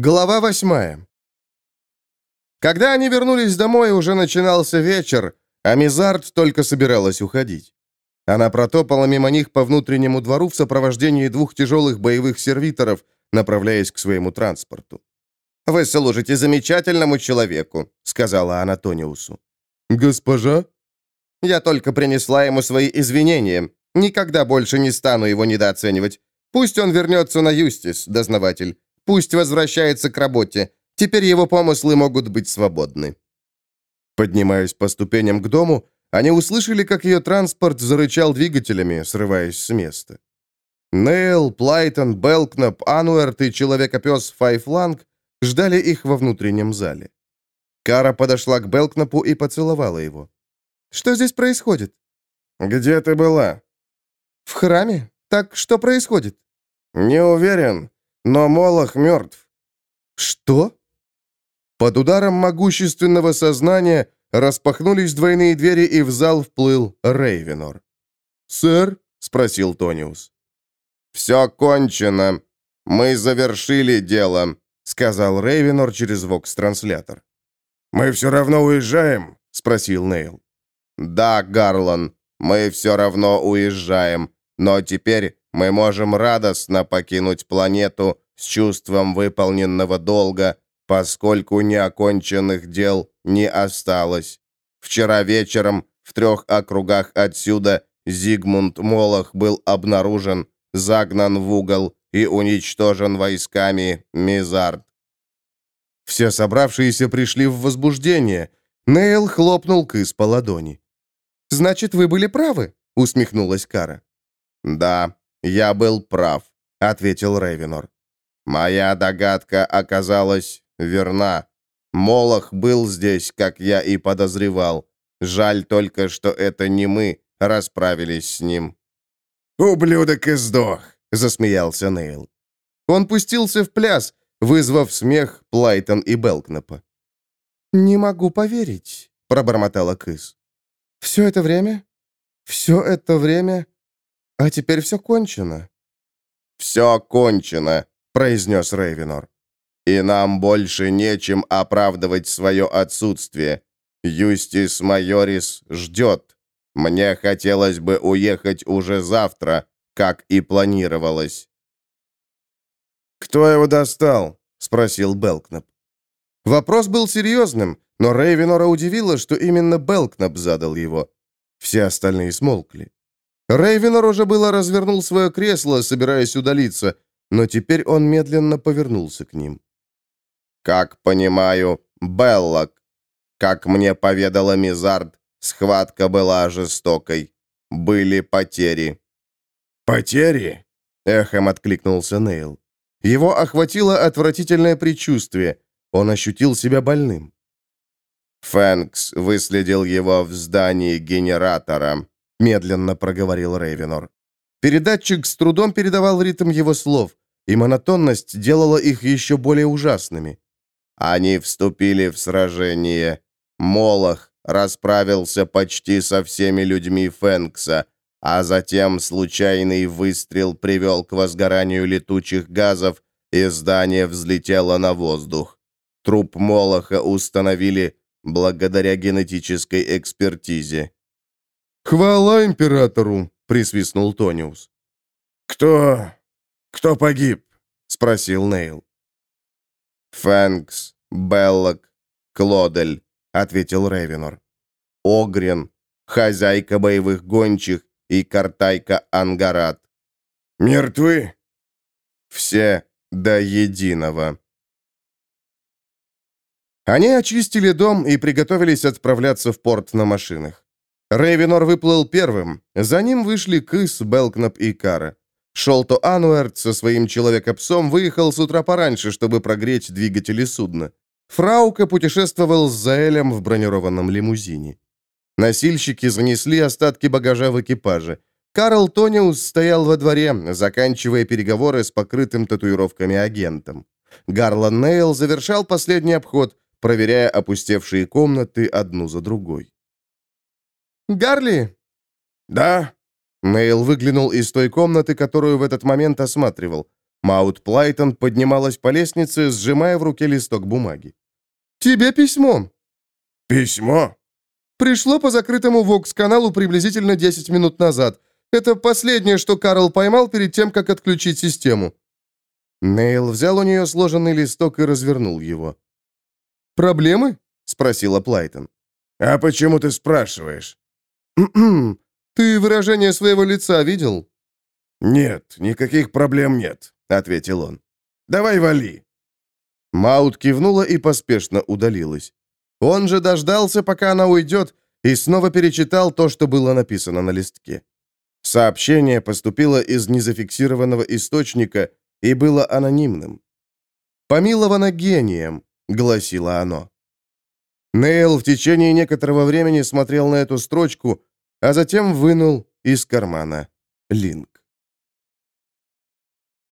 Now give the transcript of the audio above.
Глава восьмая. Когда они вернулись домой, уже начинался вечер, а Мизард только собиралась уходить. Она протопала мимо них по внутреннему двору в сопровождении двух тяжелых боевых сервиторов, направляясь к своему транспорту. «Вы служите замечательному человеку», — сказала она Тониусу. «Госпожа?» «Я только принесла ему свои извинения. Никогда больше не стану его недооценивать. Пусть он вернется на Юстис, дознаватель. Пусть возвращается к работе. Теперь его помыслы могут быть свободны». Поднимаясь по ступеням к дому, они услышали, как ее транспорт зарычал двигателями, срываясь с места. Нейл, Плайтон, Белкнап, Ануэрт и Человека-пес Файфланг ждали их во внутреннем зале. Кара подошла к Белкнапу и поцеловала его. «Что здесь происходит?» «Где ты была?» «В храме? Так что происходит?» «Не уверен, но Молох мертв». «Что?» Под ударом могущественного сознания распахнулись двойные двери, и в зал вплыл Рейвенор. «Сэр?» — спросил Тониус. «Все кончено. Мы завершили дело», — сказал Рейвенор через вокс-транслятор. «Мы все равно уезжаем?» — спросил Нейл. «Да, Гарлан, мы все равно уезжаем, но теперь мы можем радостно покинуть планету с чувством выполненного долга, поскольку неоконченных дел не осталось. Вчера вечером в трех округах отсюда Зигмунд Молох был обнаружен, загнан в угол и уничтожен войсками Мизард. Все собравшиеся пришли в возбуждение. Нейл хлопнул Кыс по ладони. «Значит, вы были правы?» — усмехнулась Кара. «Да, я был прав», — ответил Рейвенор. «Моя догадка оказалась верна. Молох был здесь, как я и подозревал. Жаль только, что это не мы расправились с ним». «Ублюдок и сдох», — засмеялся Нейл. Он пустился в пляс, вызвав смех Плайтон и Белкнапа. «Не могу поверить», — пробормотала Кыс. «Все это время? Все это время? А теперь все кончено». «Все кончено», — произнес Рейвенор. «И нам больше нечем оправдывать свое отсутствие. Юстис Майорис ждет. Мне хотелось бы уехать уже завтра, как и планировалось». «Кто его достал?» — спросил Белкнап. Вопрос был серьезным, но Рейвенора удивило, что именно Белкнап задал его. Все остальные смолкли. Рейвенор уже было развернул свое кресло, собираясь удалиться, но теперь он медленно повернулся к ним. «Как понимаю, Беллок. Как мне поведала Мизард, схватка была жестокой. Были потери». «Потери?» — эхом откликнулся Нейл. Его охватило отвратительное предчувствие. Он ощутил себя больным. Фэнкс выследил его в здании генератора», — медленно проговорил Рейвенор. Передатчик с трудом передавал ритм его слов, и монотонность делала их еще более ужасными. Они вступили в сражение. Молох расправился почти со всеми людьми Фэнкса, а затем случайный выстрел привел к возгоранию летучих газов, и здание взлетело на воздух. Труп Молоха установили благодаря генетической экспертизе. «Хвала императору!» — присвистнул Тониус. «Кто... кто погиб?» — спросил Нейл. «Фэнкс, Беллок, Клодель», — ответил Ревенор. «Огрен, хозяйка боевых гончих и картайка Ангарат». «Мертвы?» «Все до единого». Они очистили дом и приготовились отправляться в порт на машинах. Рейвенор выплыл первым, за ним вышли Кыс, Белкнап и Кара. Шолто Ануэрт со своим человекопсом выехал с утра пораньше, чтобы прогреть двигатели судна. Фраука путешествовал с Заэлем в бронированном лимузине. Носильщики занесли остатки багажа в экипаже. Карл Тониус стоял во дворе, заканчивая переговоры с покрытым татуировками агентом. Гарлан Нейл завершал последний обход, проверяя опустевшие комнаты одну за другой. «Гарли!» «Да?» Нейл выглянул из той комнаты, которую в этот момент осматривал. Маут Плайтон поднималась по лестнице, сжимая в руке листок бумаги. «Тебе письмо». «Письмо?» «Пришло по закрытому Вокс-каналу приблизительно 10 минут назад. Это последнее, что Карл поймал перед тем, как отключить систему». Нейл взял у нее сложенный листок и развернул его. «Проблемы?» — спросила Плайтон. «А почему ты спрашиваешь?» «Ты выражение своего лица видел?» «Нет, никаких проблем нет», — ответил он. «Давай вали». Маут кивнула и поспешно удалилась. Он же дождался, пока она уйдет, и снова перечитал то, что было написано на листке. Сообщение поступило из незафиксированного источника и было анонимным. «Помиловано гением», — гласило оно. Нейл в течение некоторого времени смотрел на эту строчку, а затем вынул из кармана линк.